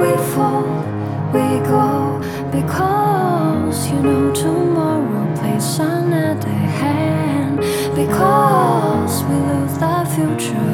We fall, we go, because you know tomorrow plays another hand. Because we love the future.